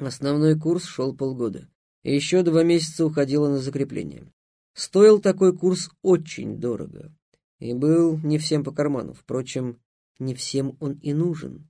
Основной курс шел полгода, еще два месяца уходило на закрепление. Стоил такой курс очень дорого и был не всем по карману. Впрочем, не всем он и нужен.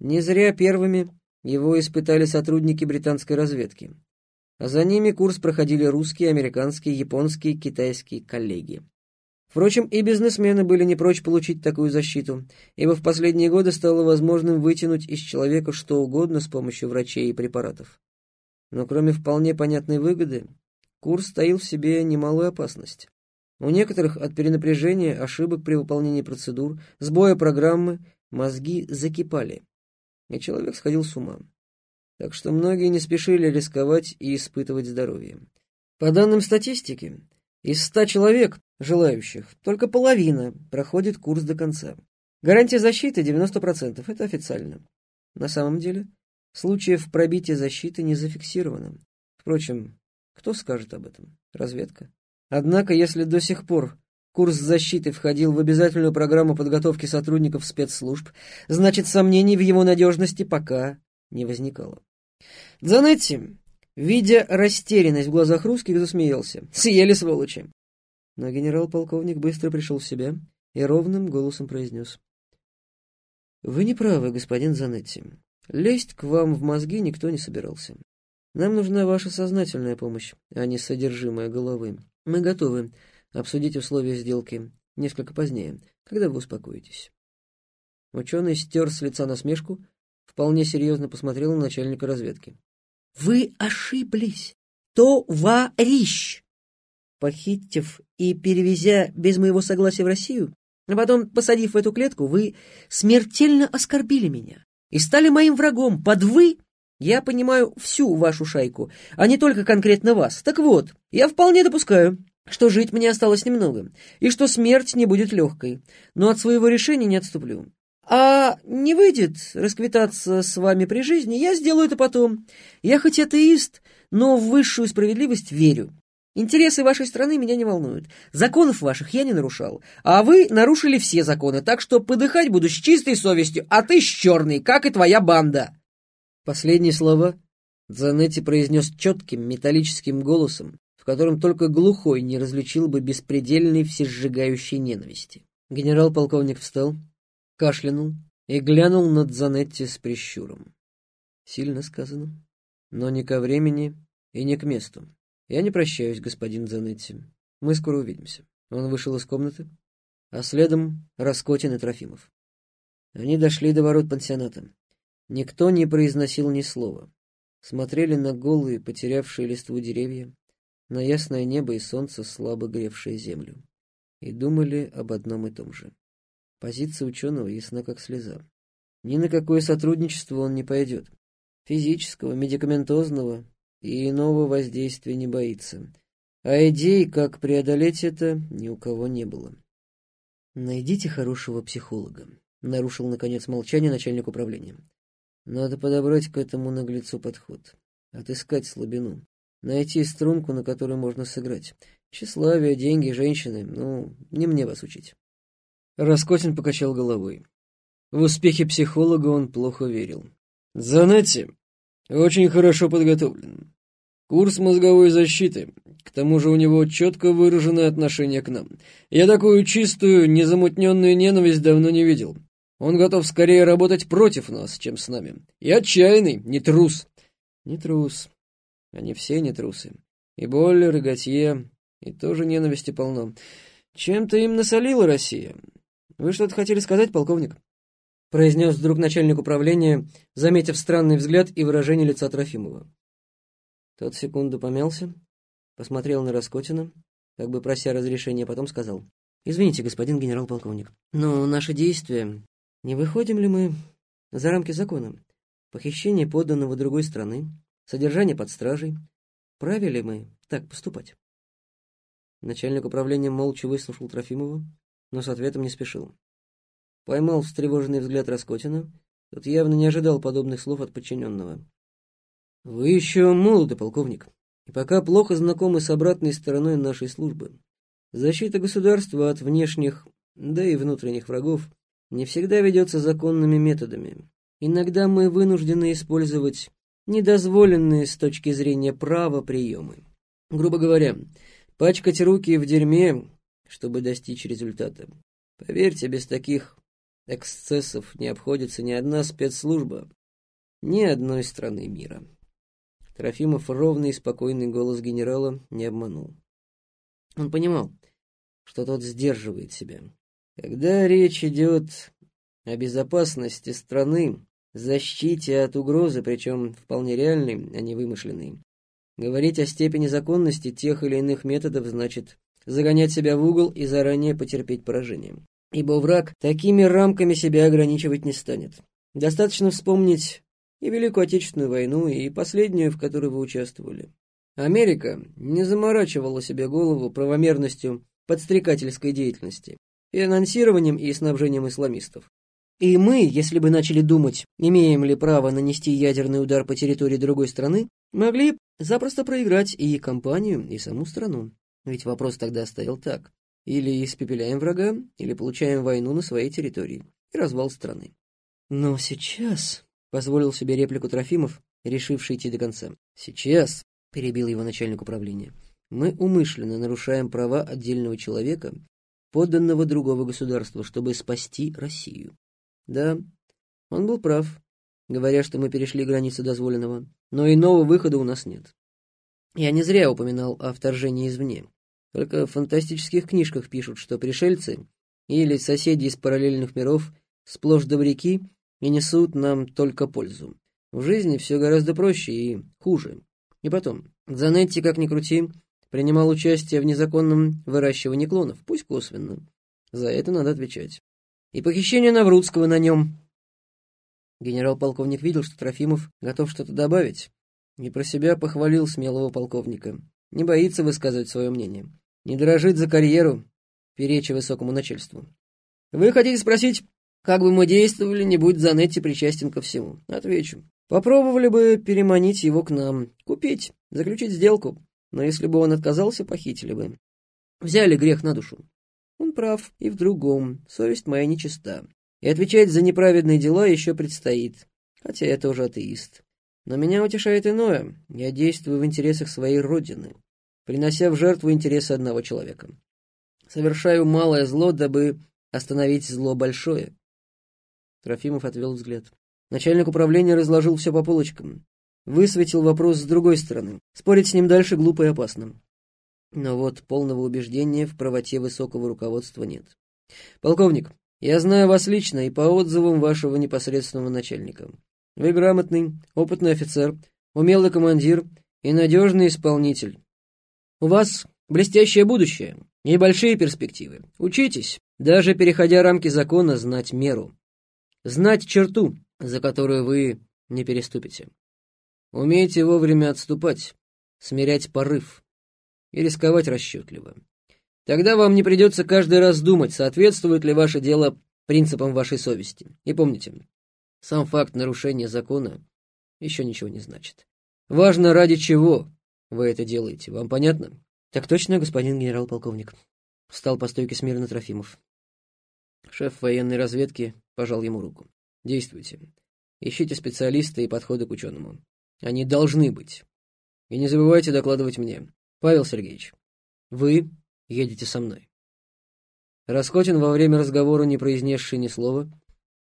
Не зря первыми его испытали сотрудники британской разведки. А за ними курс проходили русские, американские, японские, китайские коллеги. Впрочем, и бизнесмены были не прочь получить такую защиту, ибо в последние годы стало возможным вытянуть из человека что угодно с помощью врачей и препаратов. Но кроме вполне понятной выгоды, курс таил в себе немалую опасность. У некоторых от перенапряжения, ошибок при выполнении процедур, сбоя программы мозги закипали, и человек сходил с ума. Так что многие не спешили рисковать и испытывать здоровье. По данным статистики, из ста человек, желающих, только половина проходит курс до конца. Гарантия защиты 90%, это официально. На самом деле, случаев пробития защиты не зафиксировано. Впрочем, кто скажет об этом? Разведка. Однако, если до сих пор курс защиты входил в обязательную программу подготовки сотрудников спецслужб, значит, сомнений в его надежности пока не возникало. Дзанетти, видя растерянность в глазах русских, засмеялся. Съели, сволочи. Но генерал-полковник быстро пришел в себя и ровным голосом произнес. «Вы не правы, господин Занетти. Лезть к вам в мозги никто не собирался. Нам нужна ваша сознательная помощь, а не содержимое головы. Мы готовы обсудить условия сделки несколько позднее, когда вы успокоитесь». Ученый стер с лица насмешку, вполне серьезно посмотрел на начальника разведки. «Вы ошиблись, товарищ!» Похитив и перевезя без моего согласия в Россию, а потом, посадив в эту клетку, вы смертельно оскорбили меня и стали моим врагом. Под «вы» я понимаю всю вашу шайку, а не только конкретно вас. Так вот, я вполне допускаю, что жить мне осталось немного, и что смерть не будет легкой, но от своего решения не отступлю. А не выйдет расквитаться с вами при жизни, я сделаю это потом. Я хоть атеист, но в высшую справедливость верю. Интересы вашей страны меня не волнуют. Законов ваших я не нарушал. А вы нарушили все законы, так что подыхать буду с чистой совестью, а ты с черной, как и твоя банда. Последние слова Занетти произнес четким металлическим голосом, в котором только глухой не различил бы беспредельной всесжигающей ненависти. Генерал-полковник встал, кашлянул и глянул над Занетти с прищуром. Сильно сказано, но не ко времени и не к месту. Я не прощаюсь, господин Занетти. Мы скоро увидимся. Он вышел из комнаты, а следом Раскотин и Трофимов. Они дошли до ворот пансионата. Никто не произносил ни слова. Смотрели на голые, потерявшие листву деревья, на ясное небо и солнце, слабо гревшее землю. И думали об одном и том же. Позиция ученого ясна как слеза. Ни на какое сотрудничество он не пойдет. Физического, медикаментозного и иного воздействия не боится. А идей, как преодолеть это, ни у кого не было. «Найдите хорошего психолога», — нарушил, наконец, молчание начальник управления. «Надо подобрать к этому наглецу подход. Отыскать слабину. Найти струнку, на которой можно сыграть. Тщеславие, деньги, женщины. Ну, не мне вас учить». Раскотин покачал головой. В успехи психолога он плохо верил. «Занятие очень хорошо подготовлен. Курс мозговой защиты. К тому же у него четко выраженное отношение к нам. Я такую чистую, незамутненную ненависть давно не видел. Он готов скорее работать против нас, чем с нами. И отчаянный, не трус». «Не трус. Они все не трусы. И Боллер, и Готье, и тоже ненависти полно. Чем-то им насолила Россия. «Вы что-то хотели сказать, полковник?» произнес вдруг начальник управления, заметив странный взгляд и выражение лица Трофимова. Тот секунду помялся, посмотрел на Раскотина, как бы прося разрешения, потом сказал. «Извините, господин генерал-полковник, но наши действия... Не выходим ли мы за рамки закона? Похищение подданного другой страны, содержание под стражей. Правили ли мы так поступать?» Начальник управления молча выслушал Трофимова, но с ответом не спешил. Поймал встревоженный взгляд Раскотина, тот явно не ожидал подобных слов от подчиненного. «Вы еще молоды, полковник, и пока плохо знакомы с обратной стороной нашей службы. Защита государства от внешних, да и внутренних врагов не всегда ведется законными методами. Иногда мы вынуждены использовать недозволенные с точки зрения права приемы. Грубо говоря, пачкать руки в дерьме, чтобы достичь результата. Поверьте, без таких эксцессов не обходится ни одна спецслужба ни одной страны мира. Трофимов ровный и спокойный голос генерала не обманул. Он понимал, что тот сдерживает себя. Когда речь идет о безопасности страны, защите от угрозы, причем вполне реальной, а не вымышленной, говорить о степени законности тех или иных методов значит загонять себя в угол и заранее потерпеть поражение. Ибо враг такими рамками себя ограничивать не станет. Достаточно вспомнить и Великую Отечественную войну, и последнюю, в которой вы участвовали. Америка не заморачивала себе голову правомерностью подстрекательской деятельности, финансированием и снабжением исламистов. И мы, если бы начали думать, имеем ли право нанести ядерный удар по территории другой страны, могли запросто проиграть и компанию, и саму страну. Ведь вопрос тогда стоял так. Или испепеляем врага, или получаем войну на своей территории и развал страны. Но сейчас, — позволил себе реплику Трофимов, решивший идти до конца, сейчас, — перебил его начальник управления, — мы умышленно нарушаем права отдельного человека, подданного другого государства, чтобы спасти Россию. Да, он был прав, говоря, что мы перешли границы дозволенного, но иного выхода у нас нет. Я не зря упоминал о вторжении извне. Только в фантастических книжках пишут, что пришельцы или соседи из параллельных миров сплошь добряки и несут нам только пользу. В жизни все гораздо проще и хуже. И потом, Занетти, как ни крути, принимал участие в незаконном выращивании клонов, пусть косвенно. За это надо отвечать. И похищение Наврудского на нем. Генерал-полковник видел, что Трофимов готов что-то добавить, и про себя похвалил смелого полковника. Не боится высказывать свое мнение. Не дорожит за карьеру, перечи высокому начальству. Вы хотите спросить, как бы мы действовали, не будь Занетти причастен ко всему? Отвечу. Попробовали бы переманить его к нам, купить, заключить сделку. Но если бы он отказался, похитили бы. Взяли грех на душу. Он прав и в другом. Совесть моя нечиста. И отвечать за неправедные дела еще предстоит. Хотя я тоже атеист. Но меня утешает иное. Я действую в интересах своей родины, принося в жертву интересы одного человека. Совершаю малое зло, дабы остановить зло большое. Трофимов отвел взгляд. Начальник управления разложил все по полочкам. Высветил вопрос с другой стороны. Спорить с ним дальше глупо и опасно. Но вот полного убеждения в правоте высокого руководства нет. «Полковник, я знаю вас лично и по отзывам вашего непосредственного начальника. Вы грамотный, опытный офицер, умелый командир и надежный исполнитель. У вас блестящее будущее и большие перспективы. Учитесь, даже переходя рамки закона, знать меру знать черту, за которую вы не переступите. Умейте вовремя отступать, смирять порыв и рисковать расчетливо. Тогда вам не придется каждый раз думать, соответствует ли ваше дело принципам вашей совести. И помните, сам факт нарушения закона еще ничего не значит. Важно, ради чего вы это делаете. Вам понятно? Так точно, господин генерал-полковник. Встал по стойке смирно Трофимов. Шеф военной разведки пожал ему руку. Действуйте. Ищите специалиста и подходы к ученому. Они должны быть. И не забывайте докладывать мне. Павел Сергеевич, вы едете со мной. Раскотин во время разговора, не произнесший ни слова,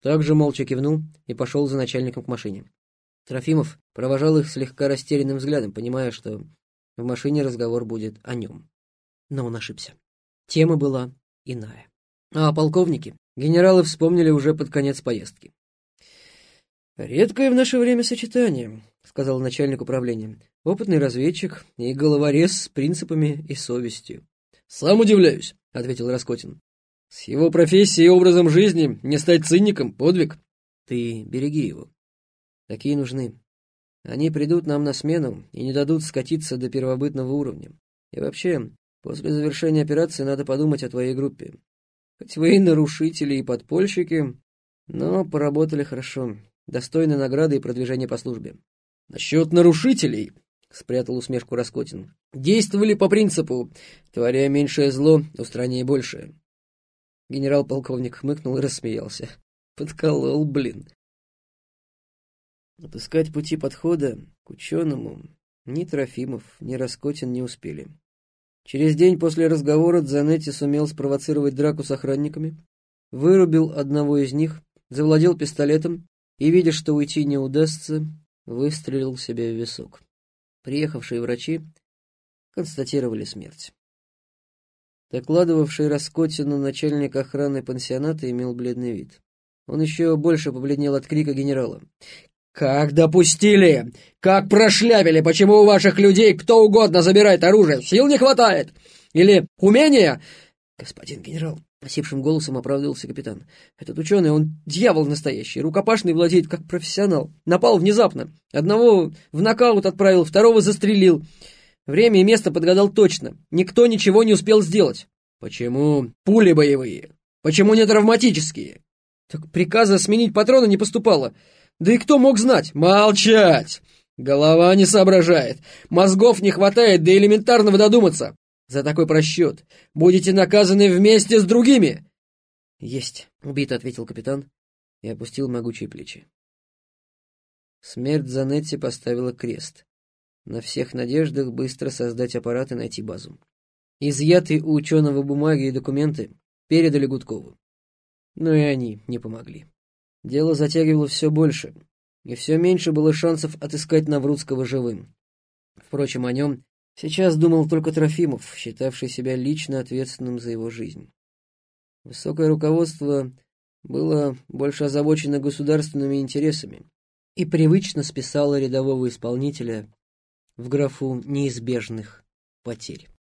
также молча кивнул и пошел за начальником к машине. Трофимов провожал их слегка растерянным взглядом, понимая, что в машине разговор будет о нем. Но он ошибся. Тема была иная. А полковники генералы вспомнили уже под конец поездки. «Редкое в наше время сочетание», — сказал начальник управления. «Опытный разведчик и головорез с принципами и совестью». «Сам удивляюсь», — ответил Раскотин. «С его профессией и образом жизни не стать циником — подвиг». «Ты береги его. Такие нужны. Они придут нам на смену и не дадут скатиться до первобытного уровня. И вообще, после завершения операции надо подумать о твоей группе. Хоть вы и нарушители, и подпольщики, но поработали хорошо. Достойны награды и продвижения по службе. Насчет нарушителей, спрятал усмешку Раскотин, действовали по принципу «творя меньшее зло, устраняй большее». Генерал-полковник хмыкнул и рассмеялся. Подколол, блин. Отыскать пути подхода к ученому ни Трофимов, ни Раскотин не успели. Через день после разговора Дзанетти сумел спровоцировать драку с охранниками, вырубил одного из них, завладел пистолетом и, видя, что уйти не удастся, выстрелил себе в висок. Приехавшие врачи констатировали смерть. Докладывавший Раскотину начальник охраны пансионата имел бледный вид. Он еще больше побледнел от крика генерала. «Как допустили? Как прошляпили? Почему у ваших людей кто угодно забирает оружие? Сил не хватает? Или умения?» «Господин генерал», — осипшим голосом оправдывался капитан, «этот ученый, он дьявол настоящий, рукопашный владеет как профессионал. Напал внезапно. Одного в нокаут отправил, второго застрелил. Время и место подгадал точно. Никто ничего не успел сделать. Почему пули боевые? Почему не травматические? Так приказа сменить патроны не поступало. Да и кто мог знать? Молчать! Голова не соображает. Мозгов не хватает до элементарного додуматься. За такой просчет будете наказаны вместе с другими. Есть, убито, ответил капитан и опустил могучие плечи. Смерть Занетти поставила крест на всех надеждах быстро создать аппарат и найти базу. Изъятые у ученого бумаги и документы передали Гудкову. Но и они не помогли. Дело затягивало все больше, и все меньше было шансов отыскать Наврудского живым. Впрочем, о нем сейчас думал только Трофимов, считавший себя лично ответственным за его жизнь. Высокое руководство было больше озабочено государственными интересами и привычно списало рядового исполнителя в графу неизбежных потерь.